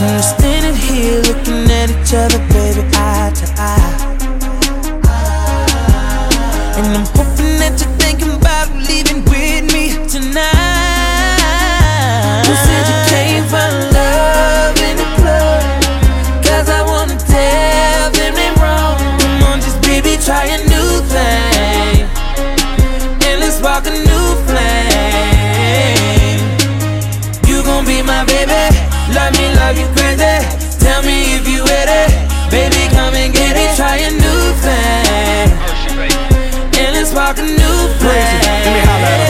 We're standing here looking at each other Crazy, let me holler at.